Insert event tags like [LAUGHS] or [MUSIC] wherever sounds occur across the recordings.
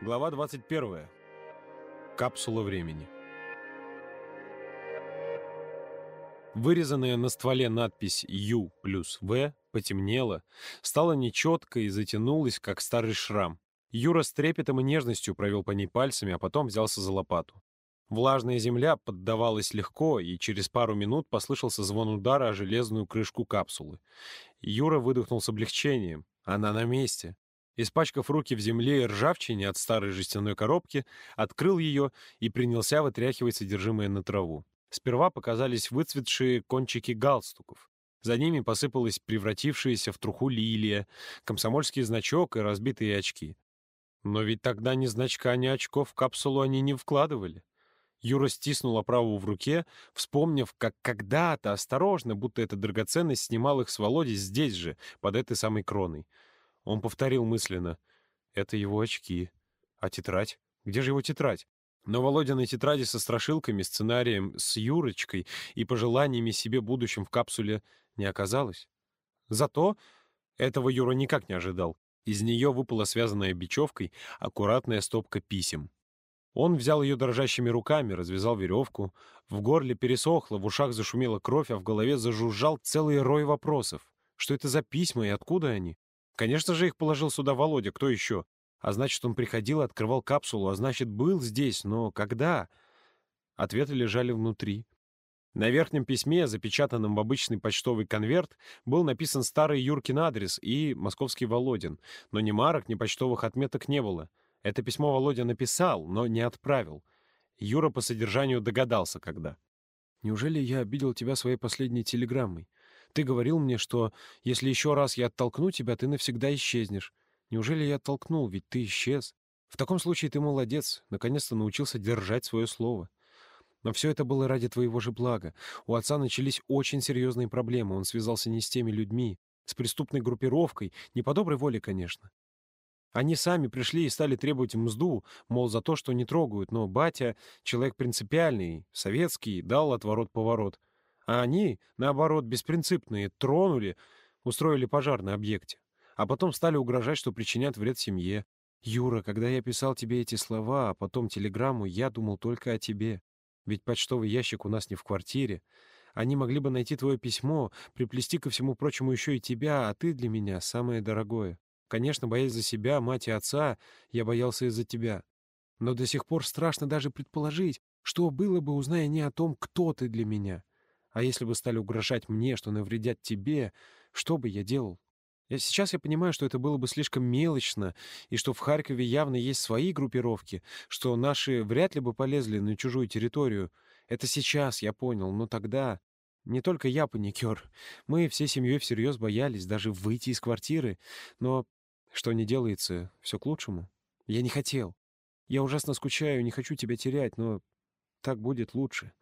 Глава 21. Капсула времени. Вырезанная на стволе надпись «Ю» плюс «В» потемнела, стала нечеткой и затянулась, как старый шрам. Юра с трепетом и нежностью провел по ней пальцами, а потом взялся за лопату. Влажная земля поддавалась легко, и через пару минут послышался звон удара о железную крышку капсулы. Юра выдохнул с облегчением. Она на месте. Испачкав руки в земле и ржавчине от старой жестяной коробки, открыл ее и принялся вытряхивать содержимое на траву. Сперва показались выцветшие кончики галстуков. За ними посыпалась превратившаяся в труху лилия, комсомольский значок и разбитые очки. Но ведь тогда ни значка, ни очков в капсулу они не вкладывали. Юра стиснул оправу в руке, вспомнив, как когда-то осторожно, будто эта драгоценность снимал их с Володи здесь же, под этой самой кроной. Он повторил мысленно. Это его очки. А тетрадь? Где же его тетрадь? Но Володиной тетради со страшилками, сценарием с Юрочкой и пожеланиями себе будущим в капсуле не оказалось. Зато этого Юра никак не ожидал. Из нее выпала связанная бечевкой аккуратная стопка писем. Он взял ее дрожащими руками, развязал веревку. В горле пересохло, в ушах зашумела кровь, а в голове зажужжал целый рой вопросов. Что это за письма и откуда они? Конечно же, их положил сюда Володя, кто еще? А значит, он приходил и открывал капсулу, а значит, был здесь, но когда? Ответы лежали внутри. На верхнем письме, запечатанном в обычный почтовый конверт, был написан старый Юркин адрес и московский Володин, но ни марок, ни почтовых отметок не было. Это письмо Володя написал, но не отправил. Юра по содержанию догадался, когда. «Неужели я обидел тебя своей последней телеграммой? Ты говорил мне, что если еще раз я оттолкну тебя, ты навсегда исчезнешь. Неужели я оттолкнул, ведь ты исчез? В таком случае ты молодец, наконец-то научился держать свое слово. Но все это было ради твоего же блага. У отца начались очень серьезные проблемы. Он связался не с теми людьми, с преступной группировкой, не по доброй воле, конечно. Они сами пришли и стали требовать мзду, мол, за то, что не трогают, но батя, человек принципиальный, советский, дал отворот-поворот. А они, наоборот, беспринципные, тронули, устроили пожар на объекте. А потом стали угрожать, что причинят вред семье. Юра, когда я писал тебе эти слова, а потом телеграмму, я думал только о тебе. Ведь почтовый ящик у нас не в квартире. Они могли бы найти твое письмо, приплести ко всему прочему еще и тебя, а ты для меня самое дорогое. Конечно, боясь за себя, мать и отца, я боялся из-за тебя. Но до сих пор страшно даже предположить, что было бы, узная не о том, кто ты для меня. А если бы стали угрожать мне, что навредят тебе, что бы я делал? Я сейчас я понимаю, что это было бы слишком мелочно, и что в Харькове явно есть свои группировки, что наши вряд ли бы полезли на чужую территорию. Это сейчас я понял, но тогда... Не только я паникер. Мы всей семьей всерьез боялись даже выйти из квартиры. Но что не делается, все к лучшему. Я не хотел. Я ужасно скучаю, не хочу тебя терять, но так будет лучше.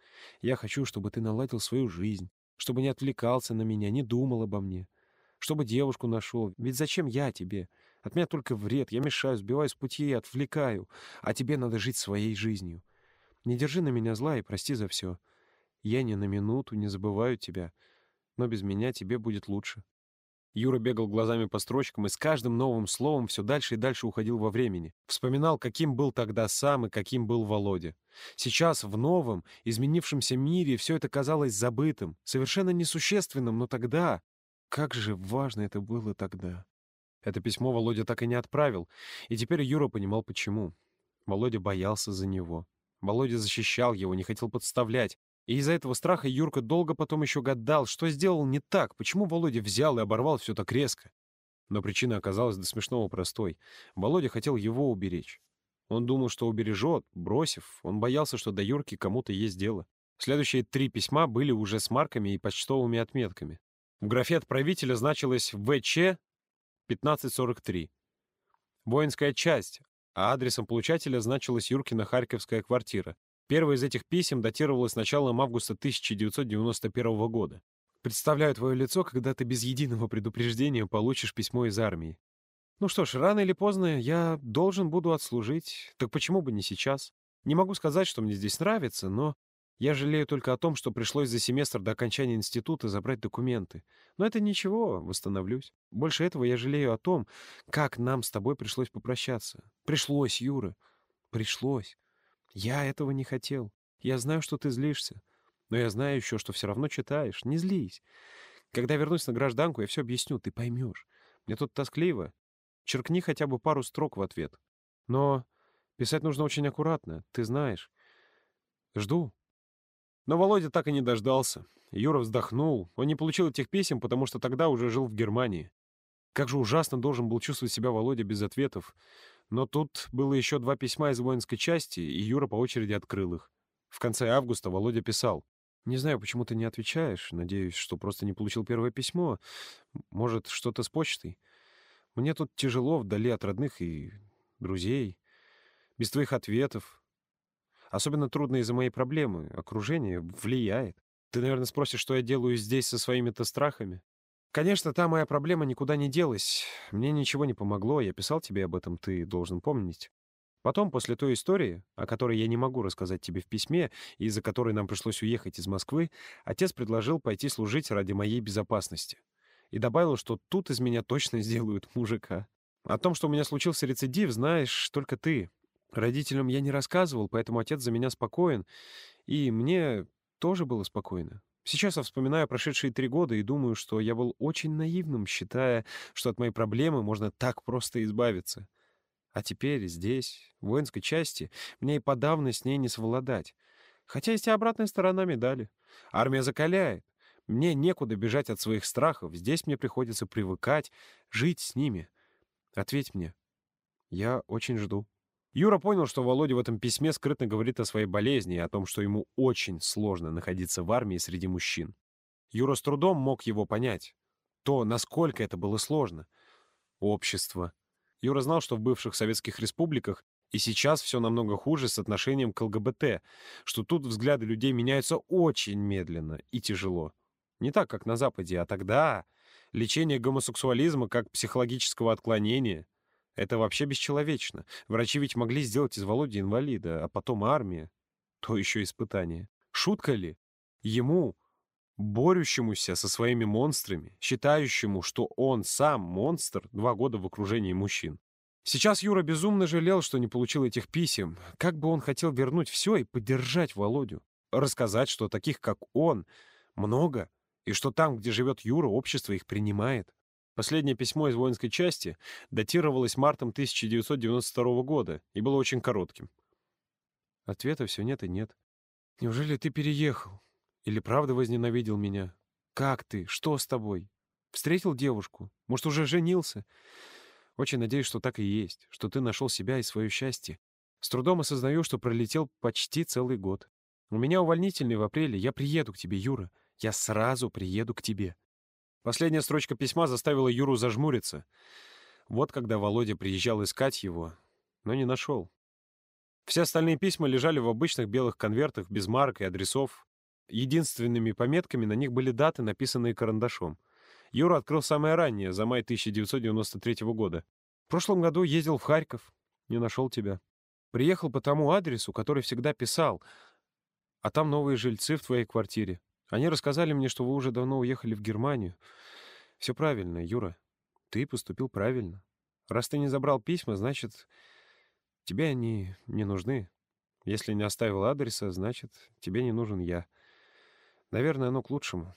Я хочу, чтобы ты наладил свою жизнь, чтобы не отвлекался на меня, не думал обо мне, чтобы девушку нашел. Ведь зачем я тебе? От меня только вред, я мешаю, сбиваю с пути и отвлекаю, а тебе надо жить своей жизнью. Не держи на меня зла и прости за все. Я ни на минуту не забываю тебя, но без меня тебе будет лучше. Юра бегал глазами по строчкам и с каждым новым словом все дальше и дальше уходил во времени. Вспоминал, каким был тогда сам и каким был Володя. Сейчас, в новом, изменившемся мире, все это казалось забытым, совершенно несущественным, но тогда... Как же важно это было тогда. Это письмо Володя так и не отправил, и теперь Юра понимал, почему. Володя боялся за него. Володя защищал его, не хотел подставлять. И из-за этого страха Юрка долго потом еще гадал, что сделал не так, почему Володя взял и оборвал все так резко. Но причина оказалась до смешного простой. Володя хотел его уберечь. Он думал, что убережет, бросив. Он боялся, что до Юрки кому-то есть дело. Следующие три письма были уже с марками и почтовыми отметками. В графе отправителя значилось ВЧ 1543. Воинская часть, а адресом получателя значилась Юркина Харьковская квартира. Первое из этих писем датировалось началом августа 1991 года. «Представляю твое лицо, когда ты без единого предупреждения получишь письмо из армии. Ну что ж, рано или поздно я должен буду отслужить. Так почему бы не сейчас? Не могу сказать, что мне здесь нравится, но Я жалею только о том, что пришлось за семестр до окончания института забрать документы. Но это ничего, восстановлюсь. Больше этого я жалею о том, как нам с тобой пришлось попрощаться. Пришлось, Юра. Пришлось. Я этого не хотел. Я знаю, что ты злишься. Но я знаю еще, что все равно читаешь. Не злись. Когда вернусь на гражданку, я все объясню, ты поймешь. Мне тут тоскливо. Черкни хотя бы пару строк в ответ. Но писать нужно очень аккуратно, ты знаешь. Жду. Но Володя так и не дождался. Юра вздохнул. Он не получил этих писем, потому что тогда уже жил в Германии. Как же ужасно должен был чувствовать себя Володя без ответов. Но тут было еще два письма из воинской части, и Юра по очереди открыл их. В конце августа Володя писал. «Не знаю, почему ты не отвечаешь. Надеюсь, что просто не получил первое письмо. Может, что-то с почтой. Мне тут тяжело вдали от родных и друзей. Без твоих ответов. Особенно трудно из-за моей проблемы. Окружение влияет. Ты, наверное, спросишь, что я делаю здесь со своими-то страхами. Конечно, та моя проблема никуда не делась. Мне ничего не помогло. Я писал тебе об этом, ты должен помнить. Потом, после той истории, о которой я не могу рассказать тебе в письме, и из-за которой нам пришлось уехать из Москвы, отец предложил пойти служить ради моей безопасности. И добавил, что тут из меня точно [LAUGHS] сделают мужика. О том, что у меня случился рецидив, знаешь только ты. Родителям я не рассказывал, поэтому отец за меня спокоен, и мне тоже было спокойно. Сейчас я вспоминаю прошедшие три года и думаю, что я был очень наивным, считая, что от моей проблемы можно так просто избавиться. А теперь здесь, в воинской части, мне и подавно с ней не совладать. Хотя есть и обратная сторона медали. Армия закаляет. Мне некуда бежать от своих страхов. Здесь мне приходится привыкать, жить с ними. Ответь мне. Я очень жду. Юра понял, что Володя в этом письме скрытно говорит о своей болезни и о том, что ему очень сложно находиться в армии среди мужчин. Юра с трудом мог его понять. То, насколько это было сложно. Общество. Юра знал, что в бывших советских республиках и сейчас все намного хуже с отношением к ЛГБТ, что тут взгляды людей меняются очень медленно и тяжело. Не так, как на Западе, а тогда лечение гомосексуализма как психологического отклонения — это вообще бесчеловечно. Врачи ведь могли сделать из Володи инвалида, а потом армия. То еще испытание. Шутка ли? Ему, борющемуся со своими монстрами, считающему, что он сам монстр, два года в окружении мужчин. Сейчас Юра безумно жалел, что не получил этих писем. Как бы он хотел вернуть все и поддержать Володю. Рассказать, что таких, как он, много, и что там, где живет Юра, общество их принимает. Последнее письмо из воинской части датировалось мартом 1992 года и было очень коротким. Ответа все нет и нет. Неужели ты переехал? Или правда возненавидел меня? Как ты? Что с тобой? Встретил девушку? Может, уже женился? Очень надеюсь, что так и есть, что ты нашел себя и свое счастье. С трудом осознаю, что пролетел почти целый год. У меня увольнительный в апреле. Я приеду к тебе, Юра. Я сразу приеду к тебе. Последняя строчка письма заставила Юру зажмуриться. Вот когда Володя приезжал искать его, но не нашел. Все остальные письма лежали в обычных белых конвертах без марок и адресов. Единственными пометками на них были даты, написанные карандашом. Юра открыл самое раннее, за май 1993 года. В прошлом году ездил в Харьков. Не нашел тебя. Приехал по тому адресу, который всегда писал. А там новые жильцы в твоей квартире. Они рассказали мне, что вы уже давно уехали в Германию. Все правильно, Юра. Ты поступил правильно. Раз ты не забрал письма, значит, тебе они не нужны. Если не оставил адреса, значит, тебе не нужен я. Наверное, оно к лучшему.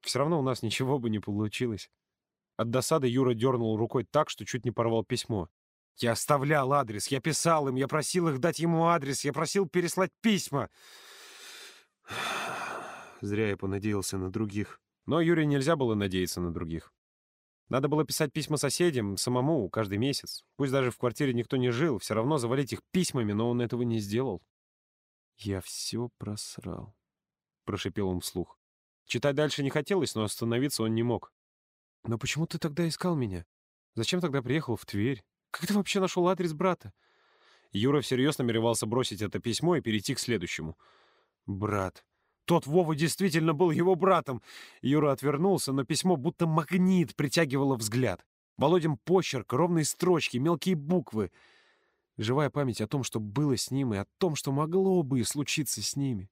Все равно у нас ничего бы не получилось. От досады Юра дернул рукой так, что чуть не порвал письмо. Я оставлял адрес, я писал им, я просил их дать ему адрес, я просил переслать письма. [SIGHS] Зря я понадеялся на других. Но Юре нельзя было надеяться на других. Надо было писать письма соседям самому каждый месяц. Пусть даже в квартире никто не жил, все равно завалить их письмами, но он этого не сделал. «Я все просрал», — прошипел он вслух. Читать дальше не хотелось, но остановиться он не мог. «Но почему ты тогда искал меня? Зачем тогда приехал в Тверь? Как ты вообще нашел адрес брата?» Юра всерьез намеревался бросить это письмо и перейти к следующему. «Брат. Тот Вова действительно был его братом. Юра отвернулся, но письмо будто магнит притягивало взгляд. Володин почерк, ровные строчки, мелкие буквы. Живая память о том, что было с ним, и о том, что могло бы случиться с ними.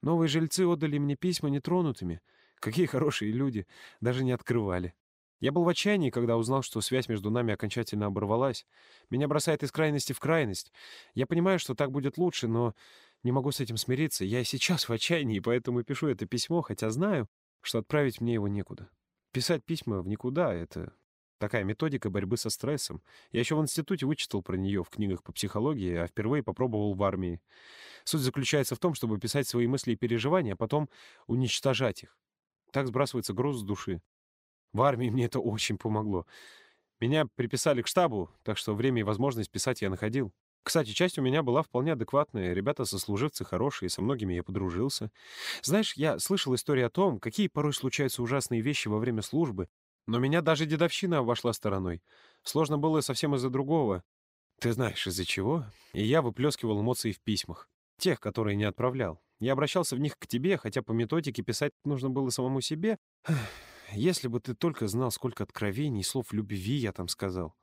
Новые жильцы отдали мне письма нетронутыми. Какие хорошие люди, даже не открывали. Я был в отчаянии, когда узнал, что связь между нами окончательно оборвалась. Меня бросает из крайности в крайность. Я понимаю, что так будет лучше, но не могу с этим смириться. Я сейчас в отчаянии, поэтому пишу это письмо, хотя знаю, что отправить мне его некуда. Писать письма в никуда — это такая методика борьбы со стрессом. Я еще в институте вычитал про нее в книгах по психологии, а впервые попробовал в армии. Суть заключается в том, чтобы писать свои мысли и переживания, а потом уничтожать их. Так сбрасывается груз с души. В армии мне это очень помогло. Меня приписали к штабу, так что время и возможность писать я находил. Кстати, часть у меня была вполне адекватная, ребята-сослуживцы хорошие, со многими я подружился. Знаешь, я слышал истории о том, какие порой случаются ужасные вещи во время службы, но меня даже дедовщина обошла стороной. Сложно было совсем из-за другого. Ты знаешь, из-за чего? И я выплескивал эмоции в письмах. Тех, которые не отправлял. Я обращался в них к тебе, хотя по методике писать нужно было самому себе. Если бы ты только знал, сколько откровений и слов любви я там сказал.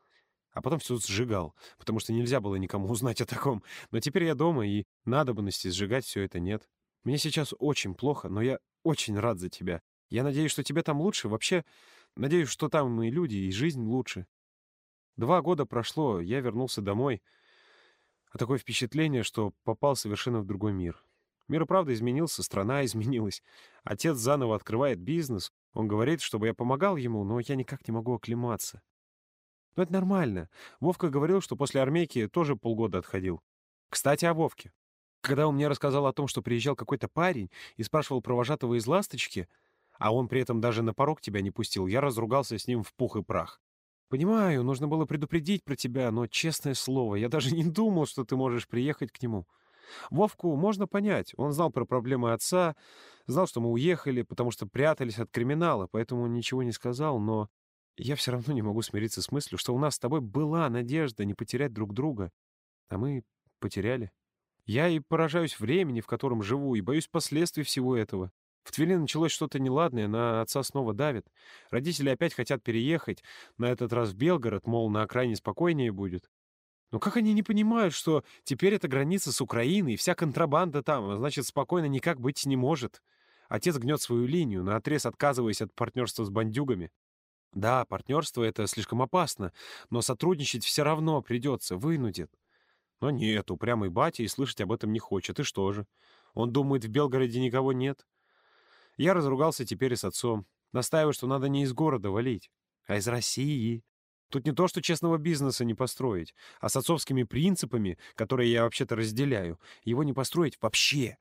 А потом все сжигал, потому что нельзя было никому [LAUGHS] узнать о таком. Но теперь я дома, и надобности сжигать все это нет. Мне сейчас очень плохо, но я очень рад за тебя. Я надеюсь, что тебе там лучше. Вообще, надеюсь, что там и люди, и жизнь лучше. Два года прошло, я вернулся домой. А такое впечатление, что попал совершенно в другой мир. Мир и правда изменился, страна [LAUGHS] изменилась. Отец заново открывает бизнес. Он говорит, чтобы я помогал ему, но я никак не могу оклематься. Но это нормально. Вовка говорил, что после армейки тоже полгода отходил. Кстати, о Вовке. Когда он мне рассказал о том, что приезжал какой-то парень и спрашивал про вожатого из «Ласточки», а он при этом даже на порог тебя не пустил, я разругался с ним в пух и прах. Понимаю, нужно было предупредить про тебя, но, честное слово, я даже [LAUGHS] не думал, что ты можешь приехать к нему. Вовку можно понять. Он знал про проблемы отца, знал, что мы уехали, потому что прятались от криминала, поэтому ничего не сказал, но я все равно не могу смириться с мыслью, что у нас с тобой была надежда не потерять друг друга, а мы потеряли. Я и поражаюсь времени, в котором живу, и боюсь последствий всего этого. В Твери началось что-то неладное, на отца снова давит. Родители опять хотят переехать, на этот раз в Белгород, мол, на окраине спокойнее будет. Но как они не понимают, что теперь это граница с Украиной, и вся контрабанда там, а значит, спокойно никак быть не может? Отец гнет свою линию, наотрез отказываясь от партнерства с бандюгами. Да, партнерство — это слишком опасно, но сотрудничать все равно придется, вынудит. Но нет, упрямый батя и слышать об этом не хочет. И что же? Он думает, в Белгороде никого нет? Я разругался теперь и с отцом. Настаиваю, что надо не из города валить, а из России. Тут не то, что честного бизнеса не построить, а с отцовскими принципами, которые я вообще-то разделяю, его не построить вообще.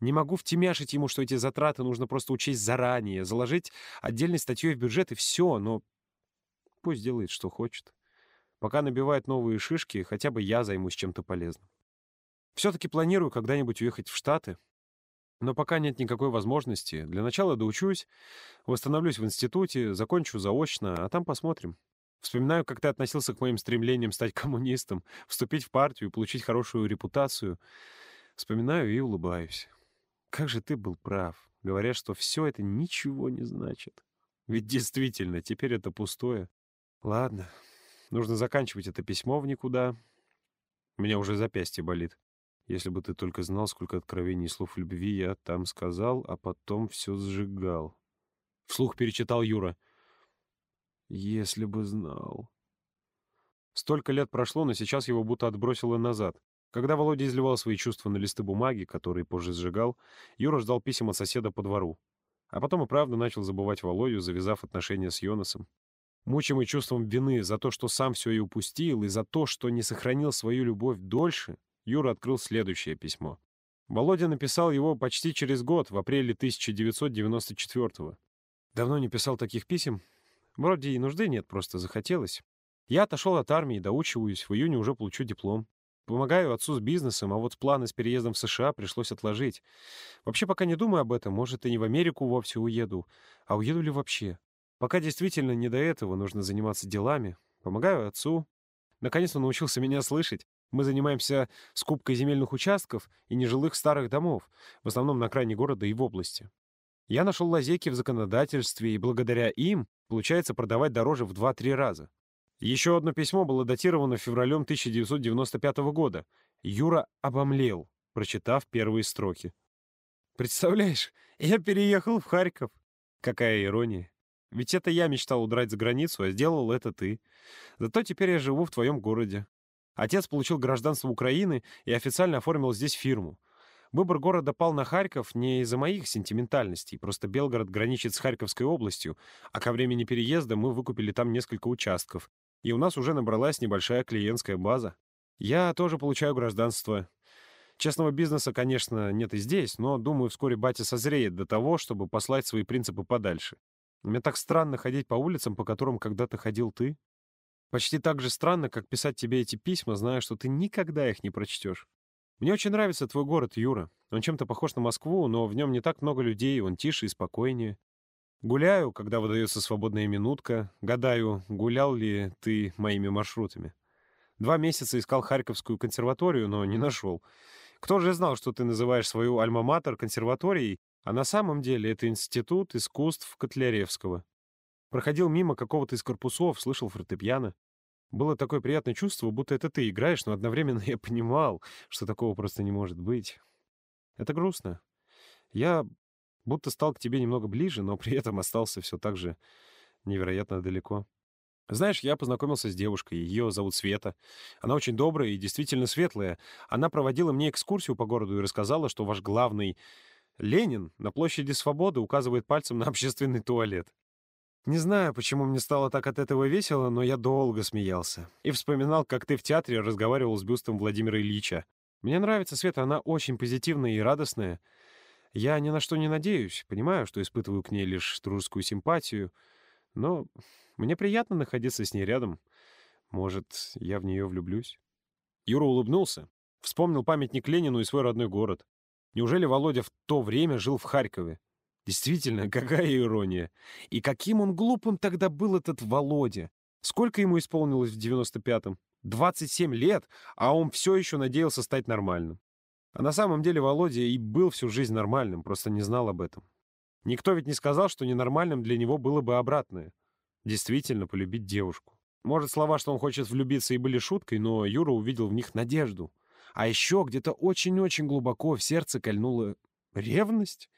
Не могу втемяшить ему, что эти затраты нужно просто учесть заранее, заложить отдельной статьей в бюджет и все, но пусть делает, что хочет. Пока набивает новые шишки, хотя бы я займусь чем-то полезным. Все-таки планирую когда-нибудь уехать в Штаты, но пока нет никакой возможности. Для начала доучусь, восстановлюсь в институте, закончу заочно, а там посмотрим. Вспоминаю, как ты относился к моим стремлениям стать коммунистом, вступить в партию, получить хорошую репутацию. Вспоминаю и улыбаюсь. Как же ты был прав, говоря, что все это ничего не значит. Ведь действительно, теперь это пустое. Ладно, нужно заканчивать это письмо в никуда. У меня уже запястье болит. Если бы ты только знал, сколько откровений и слов любви я там сказал, а потом все сжигал. Вслух перечитал Юра — если бы знал. Столько лет прошло, но сейчас его будто отбросило назад. Когда Володя изливал свои чувства на листы бумаги, которые позже сжигал, Юра ждал писем от соседа по двору. А потом и правда начал забывать Володю, завязав отношения с Йонасом. Мучимый чувством вины за то, что сам все и упустил, и за то, что не сохранил свою любовь дольше, Юра открыл следующее письмо. Володя написал его почти через год, в апреле 1994 -го. Давно не писал таких писем, Вроде и нужды нет, просто захотелось. Я отошел от армии, доучиваюсь, в июне уже получу диплом. Помогаю отцу с бизнесом, а вот планы с переездом в США пришлось отложить. Вообще пока не думаю об этом, может, и не в Америку вовсе уеду. А уеду ли вообще? Пока действительно не до этого, нужно заниматься делами. Помогаю отцу. Наконец он научился [LAUGHS] меня слышать. Мы занимаемся скупкой земельных участков и нежилых старых домов, в основном на окраине города и в области. Я нашел лазейки в законодательстве, и благодаря им получается продавать дороже в 2-3 раза. Еще одно письмо было датировано февралем 1995 года. Юра обомлел, прочитав первые строки. Представляешь, я переехал в Харьков. Какая ирония. Ведь это я мечтал удрать за границу, а сделал это ты. Зато теперь я живу в твоем городе. Отец получил гражданство Украины и официально оформил здесь фирму. Выбор города пал на Харьков не из-за моих сентиментальностей, просто Белгород граничит с Харьковской областью, а ко времени переезда мы выкупили там несколько участков, и у нас уже набралась небольшая клиентская база. Я тоже получаю гражданство. Честного бизнеса, конечно, нет и здесь, но, думаю, вскоре батя созреет до того, чтобы послать свои принципы подальше. Мне так странно ходить по улицам, по которым когда-то ходил ты. Почти так же странно, как писать тебе эти письма, зная, что ты никогда их не прочтешь. Мне очень нравится твой город, Юра. Он чем-то похож на Москву, но в нем не так много людей, он тише и спокойнее. Гуляю, когда выдается свободная минутка. Гадаю, гулял ли ты моими маршрутами. Два месяца искал Харьковскую консерваторию, но не нашел. Кто же знал, что ты называешь свою альма-матер консерваторией, а на самом деле это институт искусств Котляревского. Проходил мимо какого-то из корпусов, слышал фортепиано. Было такое приятное чувство, будто это ты играешь, но одновременно [LAUGHS] я понимал, что такого просто не может быть. Это грустно. Я будто стал к тебе немного ближе, но при этом остался все так же невероятно далеко. Знаешь, я познакомился с девушкой, ее зовут Света. Она очень добрая и действительно светлая. Она проводила мне экскурсию по городу и рассказала, что ваш главный Ленин на площади Свободы указывает пальцем на общественный туалет. Не знаю, почему мне стало так от этого весело, но я долго смеялся. И вспоминал, как ты в театре разговаривал с бюстом Владимира Ильича. Мне нравится Света, она очень позитивная и радостная. Я ни на что не надеюсь, понимаю, что испытываю к ней лишь дружескую симпатию, но мне приятно находиться с ней рядом. Может, я в нее влюблюсь? Юра улыбнулся, вспомнил памятник Ленину и свой родной город. Неужели Володя в то время жил в Харькове? Действительно, [LAUGHS] какая ирония. И каким он глупым тогда был этот Володя. Сколько ему исполнилось в 95-м? 27 лет, а он все еще надеялся стать нормальным. А на самом деле Володя и был всю жизнь нормальным, просто не знал об этом. Никто ведь не сказал, что ненормальным для него было бы обратное. Действительно, полюбить девушку. Может, слова, что он хочет влюбиться, и были шуткой, но Юра увидел в них надежду. А еще где-то очень-очень глубоко в сердце кольнула ревность.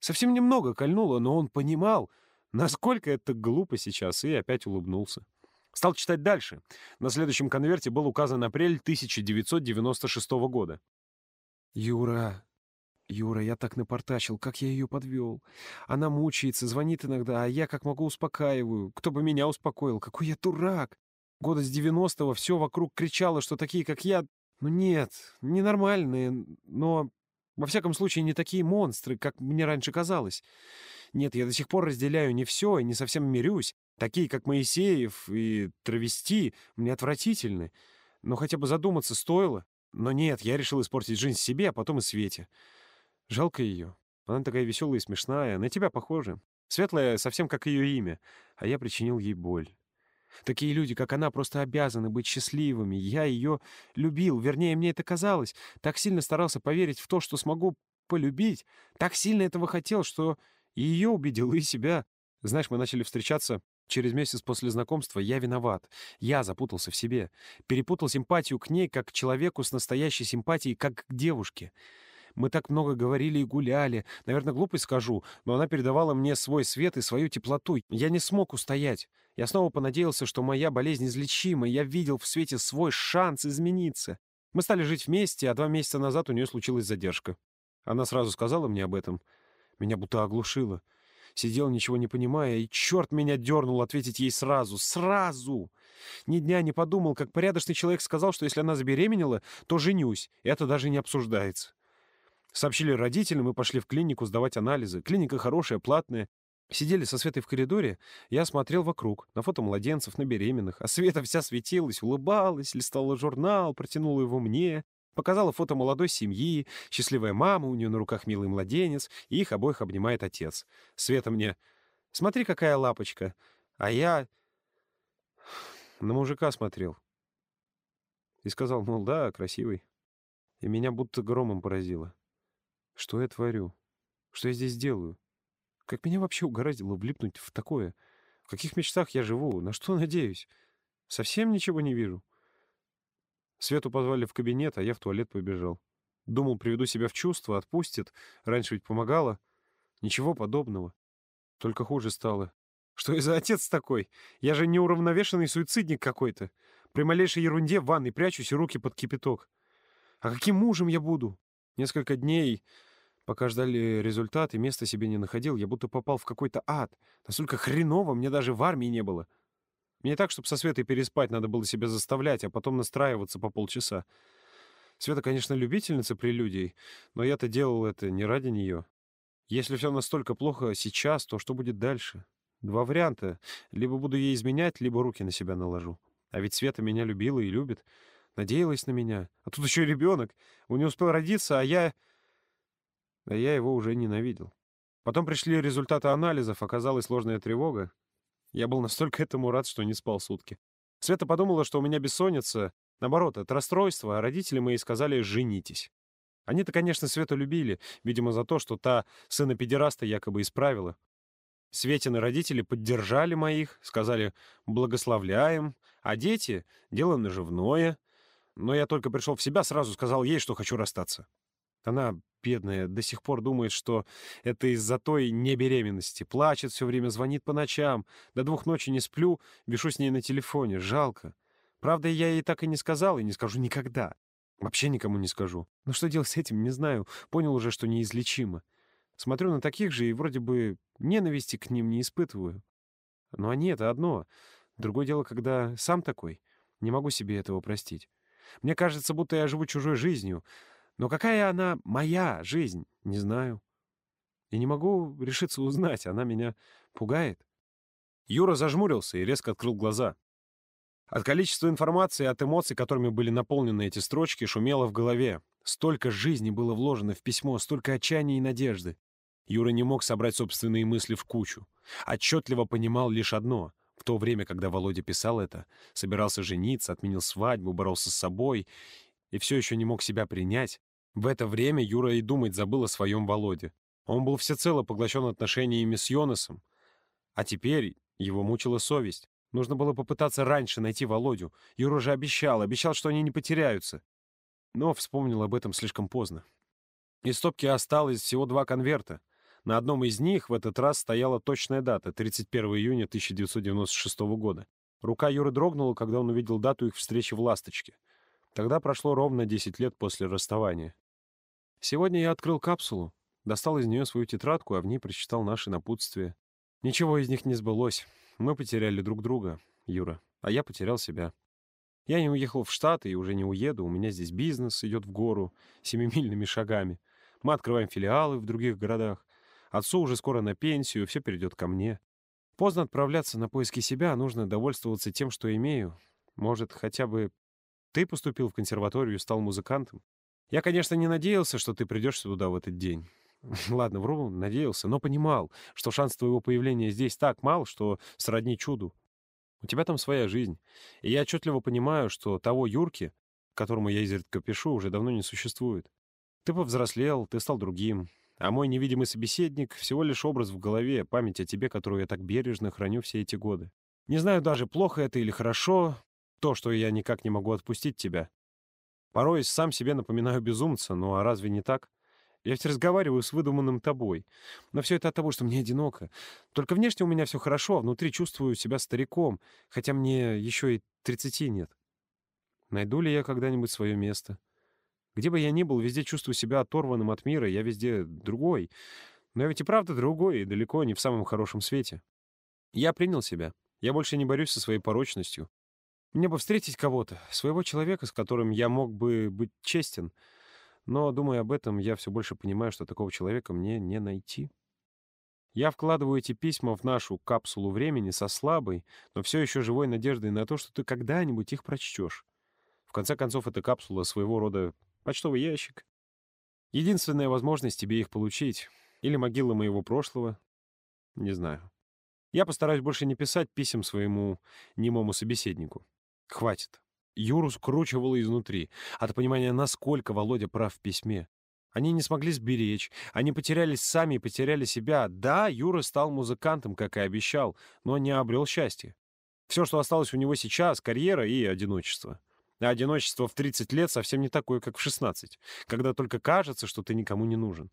Совсем немного кольнуло, но он понимал, насколько это глупо сейчас, и опять улыбнулся. Стал читать дальше. На следующем конверте был указан апрель 1996 года. «Юра, Юра, я так напортачил, как я ее подвел. Она мучается, звонит иногда, а я как могу успокаиваю. Кто бы меня успокоил? Какой я дурак! Года с девяностого все вокруг кричало, что такие, как я... Ну нет, ненормальные, но во всяком случае, не такие монстры, как мне раньше казалось. Нет, я до сих пор разделяю не все и не совсем мирюсь. Такие, как Моисеев и Травести, мне отвратительны. Но хотя бы задуматься стоило. Но нет, я решил испортить жизнь себе, а потом и Свете. Жалко ее. Она такая веселая и смешная, на тебя похожа. Светлая, совсем как ее имя, а я причинил ей боль. Такие люди, как она, просто обязаны быть счастливыми. Я ее любил, вернее, мне это казалось. Так сильно старался поверить в то, что смогу полюбить. Так сильно этого хотел, что ее убедил, и себя. Знаешь, мы начали встречаться через месяц после знакомства. Я виноват. Я запутался в себе. Перепутал симпатию к ней, как к человеку с настоящей симпатией, как к девушке. Мы так много говорили и гуляли. Наверное, глупость скажу, но она передавала мне свой свет и свою теплоту. Я не смог устоять. Я снова понадеялся, что моя болезнь излечима, я видел в свете свой шанс измениться. Мы стали жить вместе, а два месяца назад у нее случилась задержка. Она сразу сказала мне об этом. Меня будто оглушило. Сидел, ничего не понимая, и черт меня дернул ответить ей сразу. Сразу! Ни дня не подумал, как порядочный человек сказал, что если она забеременела, то женюсь. Это даже не обсуждается. Сообщили родителям, и пошли в клинику сдавать анализы. Клиника хорошая, платная. Сидели со Светой в коридоре, я смотрел вокруг, на фото младенцев, на беременных, а Света вся светилась, улыбалась, листала журнал, протянула его мне, показала фото молодой семьи, счастливая мама, у нее на руках милый младенец, и их обоих обнимает отец. Света мне «Смотри, какая лапочка!» А я на мужика смотрел. И сказал, мол, да, красивый. И меня будто громом поразило. Что я творю? Что я здесь делаю? Как меня вообще угораздило влипнуть в такое? В каких мечтах я живу? На что надеюсь? Совсем ничего не вижу. Свету позвали в кабинет, а я в туалет побежал. Думал, приведу себя в чувство, отпустит. Раньше ведь помогала. Ничего подобного. Только хуже стало. [LAUGHS] Что я за отец такой? Я же неуравновешенный суицидник какой-то. При малейшей ерунде в ванной прячусь и руки под кипяток. А каким мужем я буду? Несколько дней, пока ждали результат и места себе не находил, я будто попал в какой-то ад. Настолько хреново мне даже в армии не было. Мне так, чтобы со Светой переспать, надо было себя заставлять, а потом настраиваться по полчаса. Света, конечно, любительница прелюдий, но я-то делал это не ради нее. Если все настолько плохо сейчас, то что будет дальше? Два варианта. Либо буду ей изменять, либо руки на себя наложу. А ведь Света меня любила и любит. Надеялась на меня. А тут еще и ребенок. Он не успел родиться, а я... А я его уже ненавидел. Потом пришли результаты анализов, оказалась сложная тревога. Я был настолько [LAUGHS] этому рад, что не спал сутки. Света подумала, что у меня бессонница. Наоборот, это расстройство, а родители мои сказали «женитесь». Они-то, конечно, Свету любили, видимо, за то, что та сына педераста якобы исправила. Светины родители поддержали моих, сказали «благословляем», а дети — дело наживное. Но я только пришел в себя, сразу сказал ей, что хочу расстаться. Она, бедная, до сих пор думает, что это из-за той небеременности. Плачет все время, звонит по ночам. До двух ночи не сплю, вешу с ней на телефоне. Жалко. Правда, я ей так и не сказал, и не скажу никогда. Вообще никому не скажу. Но что делать с этим, не знаю. Понял уже, что неизлечимо. Смотрю на таких же и вроде бы ненависти к ним не испытываю. Но они — это одно. Другое дело, когда сам такой. Не могу себе этого простить. Мне кажется, будто я живу чужой жизнью. Но какая она моя жизнь, не знаю. И не могу решиться узнать, она меня пугает. Юра зажмурился и резко открыл глаза. От количества информации, от эмоций, которыми были наполнены эти строчки, шумело в голове. Столько жизни было вложено в письмо, столько отчаяния и надежды. Юра не мог собрать собственные мысли в кучу. Отчетливо понимал лишь одно. В то время, когда Володя писал это, собирался жениться, отменил свадьбу, боролся с собой и все еще не мог себя принять, в это время Юра и думать забыл о своем Володе. Он был всецело поглощен отношениями с Йонасом. А теперь его мучила совесть. Нужно было попытаться раньше найти Володю. Юра же обещал, обещал, что они не потеряются. Но вспомнил об этом слишком поздно. Из стопки осталось всего два конверта. На одном из них в этот раз стояла точная дата — 31 июня 1996 года. Рука Юры дрогнула, когда он увидел дату их встречи в «Ласточке». Тогда прошло ровно 10 лет после расставания. Сегодня я открыл капсулу, достал из нее свою тетрадку, а в ней прочитал наши напутствия. Ничего из них не сбылось. Мы потеряли друг друга, Юра, а я потерял себя. Я не уехал в Штаты и уже не уеду. У меня здесь бизнес идет в гору семимильными шагами. Мы открываем филиалы в других городах. Отцу уже скоро на пенсию, все перейдет ко мне. Поздно отправляться на поиски себя, нужно довольствоваться тем, что имею. Может, хотя бы ты поступил в консерваторию и стал музыкантом? Я, конечно, не надеялся, что ты придешь туда в этот день. [LAUGHS] Ладно, вру, надеялся, но понимал, что шанс твоего появления здесь так мал, что сродни чуду. У тебя там своя жизнь. И я отчетливо понимаю, что того Юрки, которому я изредка пишу, уже давно не существует. Ты повзрослел, ты стал другим. А мой невидимый собеседник — всего лишь образ в голове, память о тебе, которую я так бережно храню все эти годы. Не знаю даже, плохо это или хорошо, то, что я никак не могу отпустить тебя. Порой сам себе напоминаю безумца, ну а разве не так? Я ведь разговариваю с выдуманным тобой. Но все это от того, что мне одиноко. Только внешне у меня все хорошо, а внутри чувствую себя стариком, хотя мне еще и тридцати нет. Найду ли я когда-нибудь свое место? Где бы я ни был, везде чувствую себя оторванным от мира, я везде другой. Но я ведь и правда другой, и далеко не в самом хорошем свете. Я принял себя. Я больше не борюсь со своей порочностью. Мне бы встретить кого-то, своего человека, с которым я мог бы быть честен — но, думая об этом, я все больше понимаю, что такого человека мне не найти. Я вкладываю эти письма в нашу капсулу времени со слабой, но все еще живой надеждой на то, что ты когда-нибудь их прочтешь. В конце концов, эта капсула своего рода почтовый ящик. Единственная возможность тебе их получить. Или могила моего прошлого. Не знаю. Я постараюсь больше не писать писем своему немому собеседнику. Хватит. Юру скручивало изнутри, от понимания, насколько Володя прав в письме. Они не смогли сберечь, они потерялись сами и потеряли себя. Да, Юра стал музыкантом, как и обещал, но не обрел счастья. Все, что осталось у него сейчас — карьера и одиночество. А одиночество в 30 лет совсем не такое, как в 16, когда только кажется, что ты никому не нужен.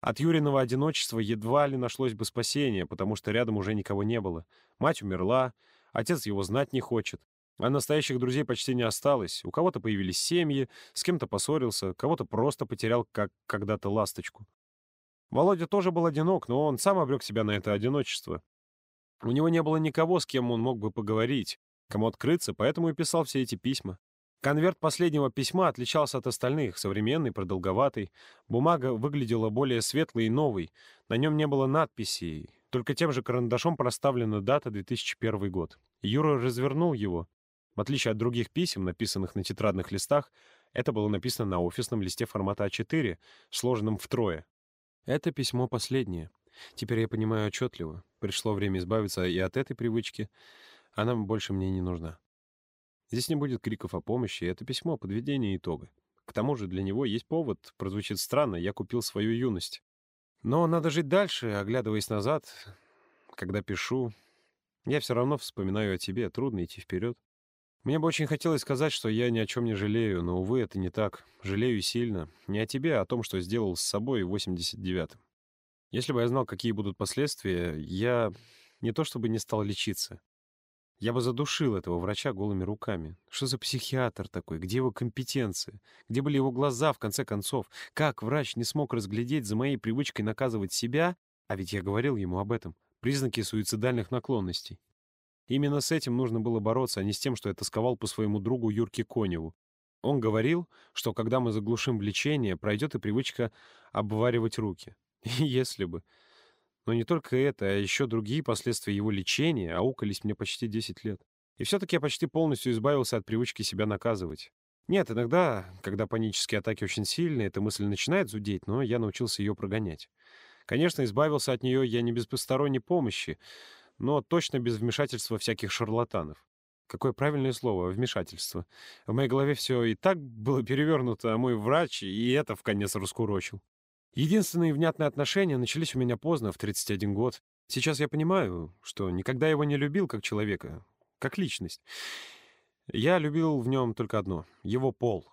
От Юриного одиночества едва ли нашлось бы спасение, потому что рядом уже никого не было. Мать умерла, отец его знать не хочет. А настоящих друзей почти не осталось. У кого-то появились семьи, с кем-то поссорился, кого-то просто потерял, как когда-то ласточку. Володя тоже был одинок, но он сам обрек себя на это одиночество. У него не было никого, с кем он мог бы поговорить, кому открыться, поэтому и писал все эти письма. Конверт последнего письма отличался от остальных, современный, продолговатый. Бумага выглядела более светлой и новой. На нем не было надписей, только тем же карандашом проставлена дата 2001 год. Юра развернул его. В отличие от других писем, написанных на тетрадных листах, это было написано на офисном листе формата А4, сложенном втрое. Это письмо последнее. Теперь я понимаю отчетливо. Пришло время избавиться и от этой привычки. Она больше мне не нужна. Здесь не будет криков о помощи, это письмо — подведение итога. К тому же для него есть повод, прозвучит странно, я купил свою юность. Но надо жить дальше, оглядываясь назад. Когда пишу, я все равно вспоминаю о тебе, трудно идти вперед. Мне бы очень хотелось сказать, что я ни о чем не жалею, но, увы, это не так. Жалею сильно. Не о тебе, а о том, что сделал с собой в 89-м. Если бы я знал, какие будут последствия, я не то чтобы не стал лечиться. Я бы задушил этого врача голыми руками. Что за психиатр такой? Где его компетенции? Где были его глаза, в конце концов? Как врач не смог разглядеть за моей привычкой наказывать себя, а ведь я говорил ему об этом, признаки суицидальных наклонностей? Именно с этим нужно было бороться, а не с тем, что я тосковал по своему другу Юрке Коневу. Он говорил, что когда мы заглушим влечение, пройдет и привычка обваривать руки. [LAUGHS] Если бы. Но не только это, а еще другие последствия его лечения аукались мне почти 10 лет. И все-таки я почти полностью избавился от привычки себя наказывать. Нет, иногда, когда панические атаки очень сильные, эта мысль начинает зудеть, но я научился ее прогонять. Конечно, избавился от нее я не без посторонней помощи, но точно без вмешательства всяких шарлатанов. Какое правильное слово — вмешательство. В моей голове все и так было перевернуто, а мой врач и это в конец раскурочил. Единственные внятные отношения начались у меня поздно, в 31 год. Сейчас я понимаю, что никогда его не любил как человека, как личность. Я любил в нем только одно — его пол.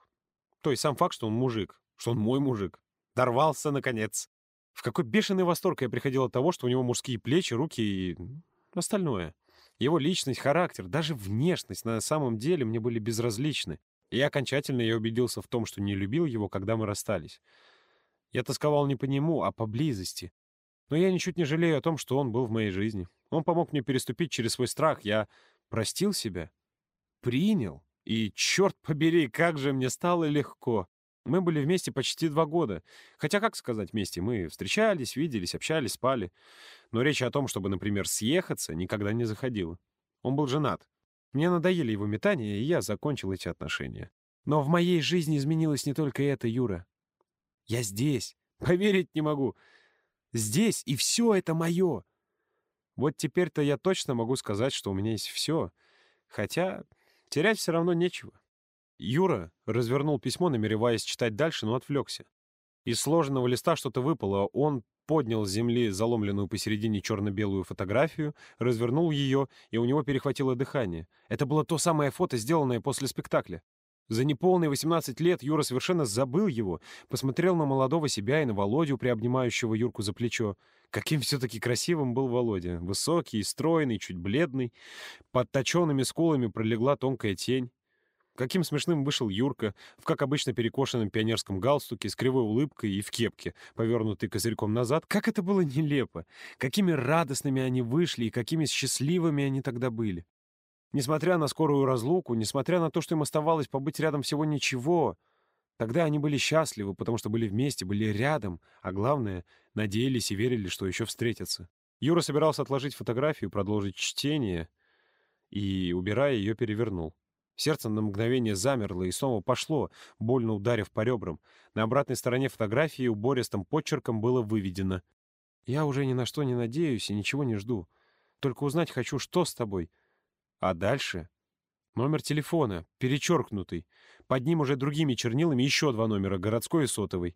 То есть сам факт, что он мужик, что он мой мужик. Дорвался, наконец. В какой бешеный восторг я приходил от того, что у него мужские плечи, руки и остальное. Его личность, характер, даже внешность на самом деле мне были безразличны. И окончательно я убедился в том, что не любил его, когда мы расстались. Я тосковал не по нему, а по близости. Но я ничуть не жалею о том, что он был в моей жизни. Он помог мне переступить через свой страх. Я простил себя, принял. И, черт побери, как же мне стало легко. Мы были вместе почти два года. Хотя, как сказать вместе, мы встречались, виделись, общались, спали. Но речи о том, чтобы, например, съехаться, никогда не заходило. Он был женат. Мне надоели его метания, и я закончил эти отношения. Но в моей жизни изменилось не только это, Юра. Я здесь. [LAUGHS] Поверить не могу. Здесь, и все это мое. Вот теперь-то я точно могу сказать, что у меня есть все. Хотя терять все равно нечего. Юра развернул письмо, намереваясь читать дальше, но отвлекся. Из сложенного листа что-то выпало. Он поднял с земли заломленную посередине черно-белую фотографию, развернул ее, и у него перехватило дыхание. Это было то самое фото, сделанное после спектакля. За неполные 18 лет Юра совершенно забыл его, посмотрел на молодого себя и на Володю, приобнимающего Юрку за плечо. Каким все-таки красивым был Володя. Высокий, стройный, чуть бледный. Под точенными скулами пролегла тонкая тень. Каким смешным вышел Юрка, в, как обычно, перекошенном пионерском галстуке, с кривой улыбкой и в кепке, повернутой козырьком назад. Как это было нелепо! Какими радостными они вышли и какими счастливыми они тогда были! Несмотря на скорую разлуку, несмотря на то, что им оставалось побыть рядом всего ничего, тогда они были счастливы, потому что были вместе, были рядом, а главное, надеялись и верили, что еще встретятся. Юра собирался отложить фотографию, продолжить чтение, и, убирая ее, перевернул. Сердце на мгновение замерло и снова пошло, больно ударив по ребрам. На обратной стороне фотографии убористым подчерком было выведено. «Я уже ни на что не надеюсь и ничего не жду. Только узнать хочу, что с тобой. А дальше номер телефона, перечеркнутый. Под ним уже другими чернилами еще два номера, городской и сотовый.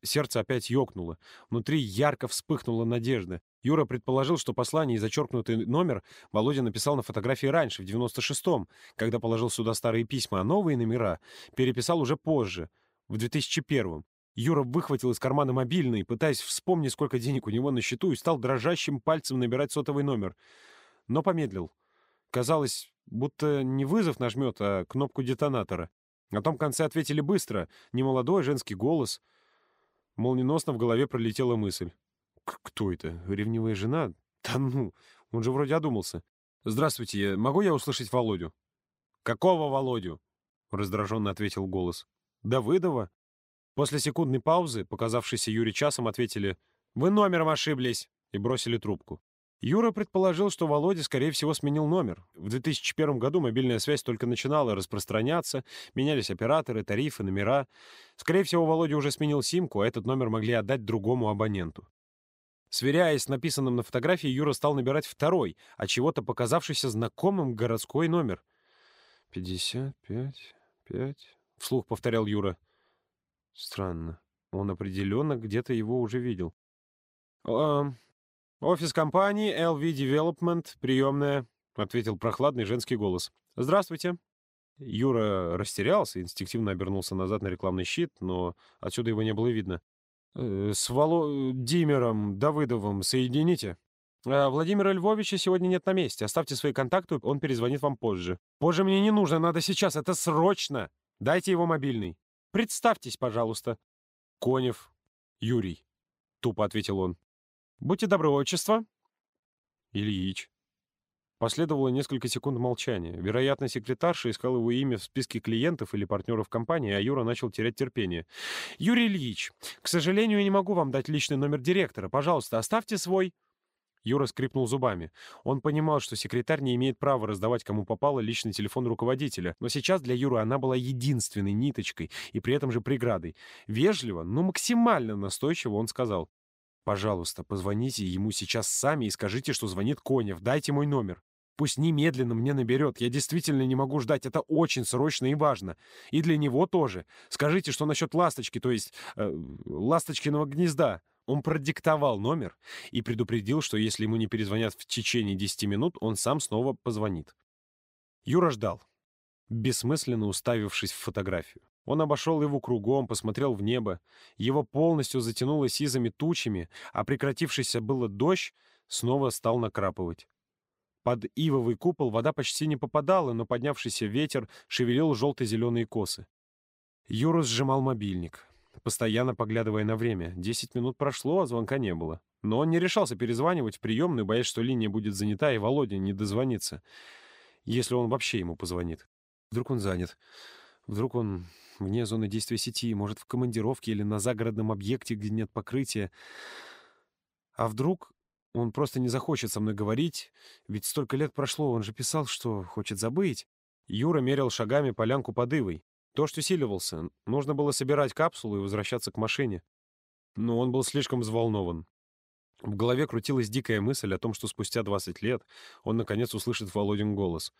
Сердце опять ёкнуло. Внутри ярко вспыхнула надежда. Юра предположил, что послание и зачеркнутый номер Володя написал на фотографии раньше, в 96-м, когда положил сюда старые письма, а новые номера переписал уже позже, в 2001-м. Юра выхватил из кармана мобильный, пытаясь вспомнить, сколько денег у него на счету, и стал дрожащим пальцем набирать сотовый номер. Но помедлил. Казалось, будто не вызов нажмет, а кнопку детонатора. На том конце ответили быстро, немолодой женский голос. Молниеносно в голове пролетела мысль. «Кто это? Ревнивая жена? Да ну, он же вроде одумался. Здравствуйте, могу я услышать Володю?» «Какого Володю?» — раздраженно ответил голос. «Давыдова?» После секундной паузы, показавшейся Юре часом, ответили «Вы номером ошиблись!» и бросили трубку. Юра предположил, что Володя, скорее всего, сменил номер. В 2001 году мобильная связь только начинала распространяться, менялись операторы, тарифы, номера. Скорее всего, Володя уже сменил симку, а этот номер могли отдать другому абоненту. Сверяясь с написанным на фотографии, Юра стал набирать второй, а чего-то показавшийся знакомым городской номер. «Пятьдесят пять, пять...» — вслух повторял Юра. «Странно. Он определенно где-то его уже видел». «Офис компании LV Development, приемная», — ответил прохладный женский голос. «Здравствуйте». Юра растерялся, инстинктивно обернулся назад на рекламный щит, но отсюда его не было видно. Э, с Володимиром Давыдовым соедините. А Владимира Львовича сегодня нет на месте. Оставьте свои контакты, он перезвонит вам позже. Позже мне не нужно, надо сейчас, это срочно. Дайте его мобильный. Представьтесь, пожалуйста. Конев Юрий, тупо ответил он. Будьте добры, отчество. Ильич. Последовало несколько секунд молчания. Вероятно, секретарша искал его имя в списке клиентов или партнеров компании, а Юра начал терять терпение. «Юрий Ильич, к сожалению, я не могу вам дать личный номер директора. Пожалуйста, оставьте свой...» Юра скрипнул зубами. Он понимал, что секретарь не имеет права раздавать кому попало личный телефон руководителя, но сейчас для Юры она была единственной ниточкой и при этом же преградой. Вежливо, но максимально настойчиво он сказал. «Пожалуйста, позвоните ему сейчас сами и скажите, что звонит Конев. Дайте мой номер». Пусть немедленно мне наберет. Я действительно не могу ждать. Это очень срочно и важно. И для него тоже. Скажите, что насчет ласточки, то есть э, ласточкиного гнезда. Он продиктовал номер и предупредил, что если ему не перезвонят в течение 10 минут, он сам снова позвонит. Юра ждал, бессмысленно уставившись в фотографию. Он обошел его кругом, посмотрел в небо. Его полностью затянуло сизыми тучами, а прекратившийся было дождь снова стал накрапывать. Под ивовый купол вода почти не попадала, но поднявшийся ветер шевелил желто-зеленые косы. Юра сжимал мобильник, постоянно поглядывая на время. Десять минут прошло, а звонка не было. Но он не решался перезванивать в приемную, боясь, что линия будет занята, и Володя не дозвонится. Если он вообще ему позвонит. Вдруг он занят. Вдруг он вне зоны действия сети, может, в командировке или на загородном объекте, где нет покрытия. А вдруг он просто не захочет со мной говорить, ведь столько лет прошло, он же писал, что хочет забыть. Юра мерил шагами полянку под Ивой. Дождь усиливался, нужно было собирать капсулу и возвращаться к машине. Но он был слишком взволнован. В голове крутилась дикая мысль о том, что спустя 20 лет он, наконец, услышит Володин голос.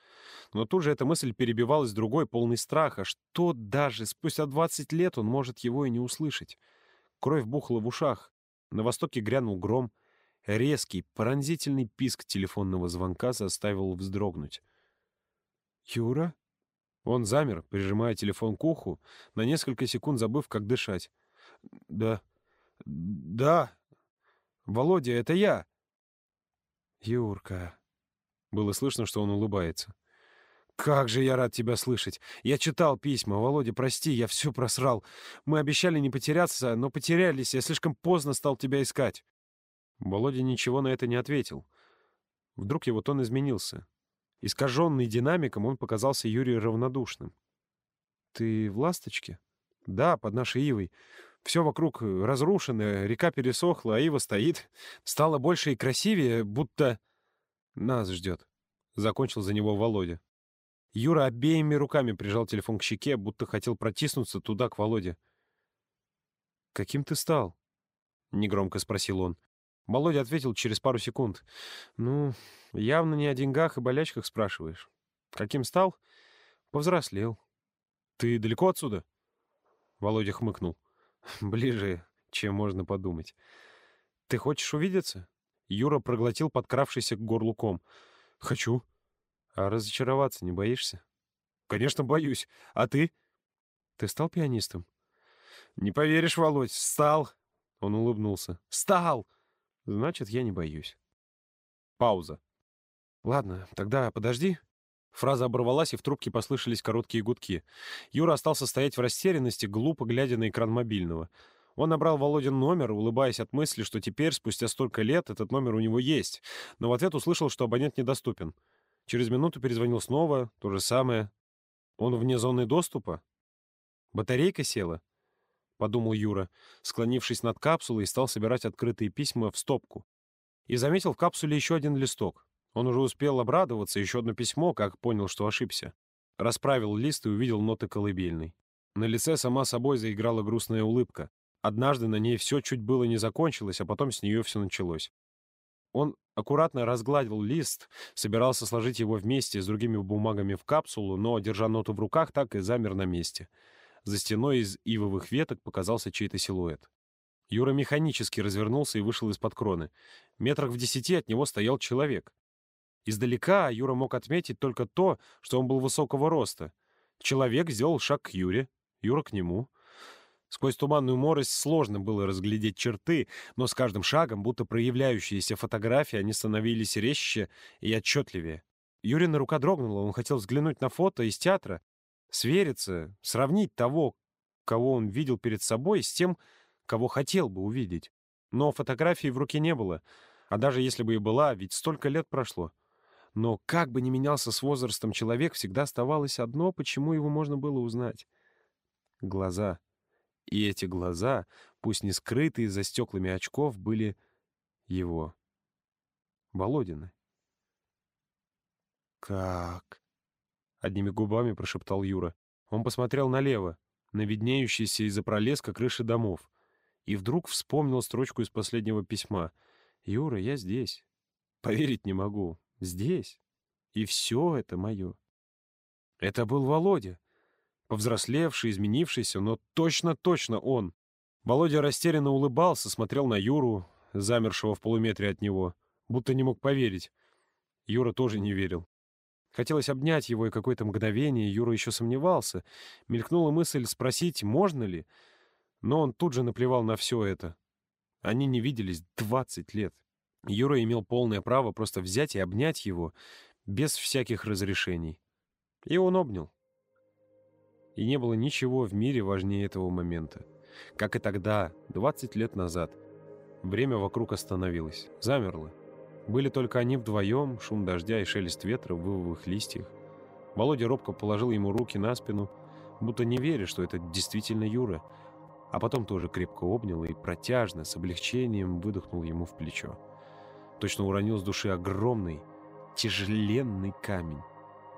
Но тут же эта мысль перебивалась другой, полный страха, что даже спустя 20 лет он может его и не услышать. Кровь бухла в ушах. На востоке грянул гром — Резкий, пронзительный писк телефонного звонка заставил вздрогнуть. «Юра?» Он замер, прижимая телефон к уху, на несколько секунд забыв, как дышать. «Да... да... Володя, это я!» «Юрка...» Было слышно, что он улыбается. «Как же я рад тебя слышать! Я читал письма. Володя, прости, я все просрал. Мы обещали не потеряться, но потерялись. Я слишком поздно стал тебя искать». Володя ничего на это не ответил. Вдруг его тон изменился. Искаженный динамиком, он показался Юрию равнодушным. «Ты в «Ласточке»?» «Да, под нашей Ивой. Все вокруг разрушено, река пересохла, а Ива стоит. Стало больше и красивее, будто нас ждет», — закончил за него Володя. Юра обеими руками прижал телефон к щеке, будто хотел протиснуться туда, к Володе. «Каким ты стал?» — негромко спросил он. Володя ответил через пару секунд. «Ну, явно не о деньгах и болячках спрашиваешь. Каким стал? Повзрослел. Ты далеко отсюда?» Володя хмыкнул. [LAUGHS] «Ближе, чем можно подумать. Ты хочешь увидеться? Юра проглотил подкравшийся к горлу ком. «Хочу». «А разочароваться не боишься?» «Конечно, боюсь. А ты?» «Ты стал пианистом?» «Не поверишь, Володь, стал!» Он улыбнулся. «Стал!» «Значит, я не боюсь». Пауза. «Ладно, тогда подожди». Фраза оборвалась, и в трубке послышались короткие гудки. Юра остался стоять в растерянности, глупо глядя на экран мобильного. Он набрал Володин номер, улыбаясь от мысли, что теперь, спустя столько лет, этот номер у него есть, но в ответ услышал, что абонент недоступен. Через минуту перезвонил снова, то же самое. Он вне зоны доступа? Батарейка села? — подумал Юра, склонившись над капсулой и стал собирать открытые письма в стопку. И заметил в капсуле еще один листок. Он уже успел обрадоваться, еще одно письмо, как понял, что ошибся. Расправил лист и увидел ноты колыбельной. На лице сама собой заиграла грустная улыбка. Однажды на ней все чуть было не закончилось, а потом с нее все началось. Он аккуратно разгладил лист, собирался сложить его вместе с другими бумагами в капсулу, но, держа ноту в руках, так и замер на месте — за стеной из ивовых веток показался чей-то силуэт. Юра механически развернулся и вышел из-под кроны. Метрах в десяти от него стоял человек. Издалека Юра мог отметить только то, что он был высокого роста. Человек сделал шаг к Юре, Юра к нему. Сквозь туманную морось сложно было разглядеть черты, но с каждым шагом, будто проявляющиеся фотографии, они становились резче и отчетливее. Юрина рука дрогнула, он хотел взглянуть на фото из театра, свериться, сравнить того, кого он видел перед собой, с тем, кого хотел бы увидеть. Но фотографии в руке не было, а даже если бы и была, ведь столько лет прошло. Но как бы ни менялся с возрастом человек, всегда оставалось одно, почему его можно было узнать. Глаза. И эти глаза, пусть не скрытые за стеклами очков, были его. Володины. «Как?» Одними губами прошептал Юра. Он посмотрел налево, на виднеющиеся из-за пролеска крыши домов, и вдруг вспомнил строчку из последнего письма. «Юра, я здесь. Поверить не могу. Здесь. И все это мое». Это был Володя. Повзрослевший, изменившийся, но точно-точно он. Володя растерянно улыбался, смотрел на Юру, замершего в полуметре от него, будто не мог поверить. Юра тоже не верил. Хотелось обнять его, и какое-то мгновение Юра еще сомневался. Мелькнула мысль спросить, можно ли, но он тут же наплевал на все это. Они не виделись 20 лет. Юра имел полное право просто взять и обнять его без всяких разрешений. И он обнял. И не было ничего в мире важнее этого момента. Как и тогда, 20 лет назад. Время вокруг остановилось, замерло. Были только они вдвоем, шум дождя и шелест ветра в вывовых листьях. Володя робко положил ему руки на спину, будто не веря, что это действительно Юра, а потом тоже крепко обнял и протяжно, с облегчением выдохнул ему в плечо. Точно уронил с души огромный, тяжеленный камень.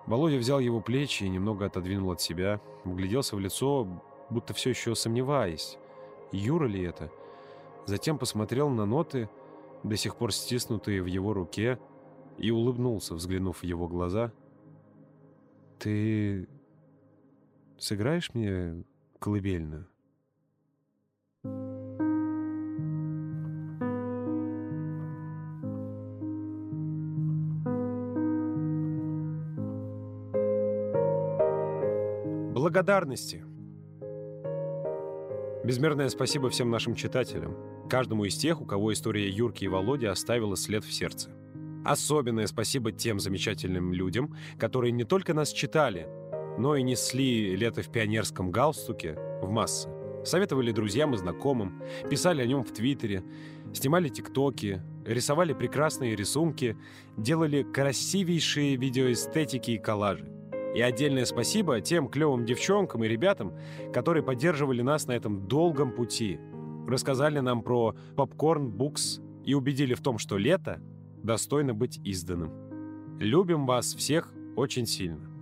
Володя взял его плечи и немного отодвинул от себя, вгляделся в лицо, будто все еще сомневаясь, Юра ли это. Затем посмотрел на ноты — до сих пор стиснутые в его руке, и улыбнулся, взглянув в его глаза. «Ты сыграешь мне колыбельную?» Благодарности. Безмерное спасибо всем нашим читателям каждому из тех, у кого история Юрки и Володи оставила след в сердце. Особенное спасибо тем замечательным людям, которые не только нас читали, но и несли лето в пионерском галстуке в массы. Советовали друзьям и знакомым, писали о нем в Твиттере, снимали тиктоки, рисовали прекрасные рисунки, делали красивейшие видеоэстетики и коллажи. И отдельное спасибо тем клевым девчонкам и ребятам, которые поддерживали нас на этом долгом пути – рассказали нам про попкорн букс и убедили в том, что лето достойно быть изданным. Любим вас всех очень сильно.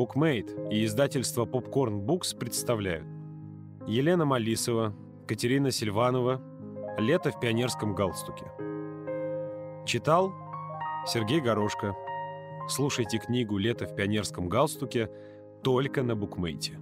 Букмейт и издательство Popcorn Books представляют Елена Малисова, Катерина Сильванова «Лето в пионерском галстуке». Читал Сергей Горошко. Слушайте книгу «Лето в пионерском галстуке» только на букмейте.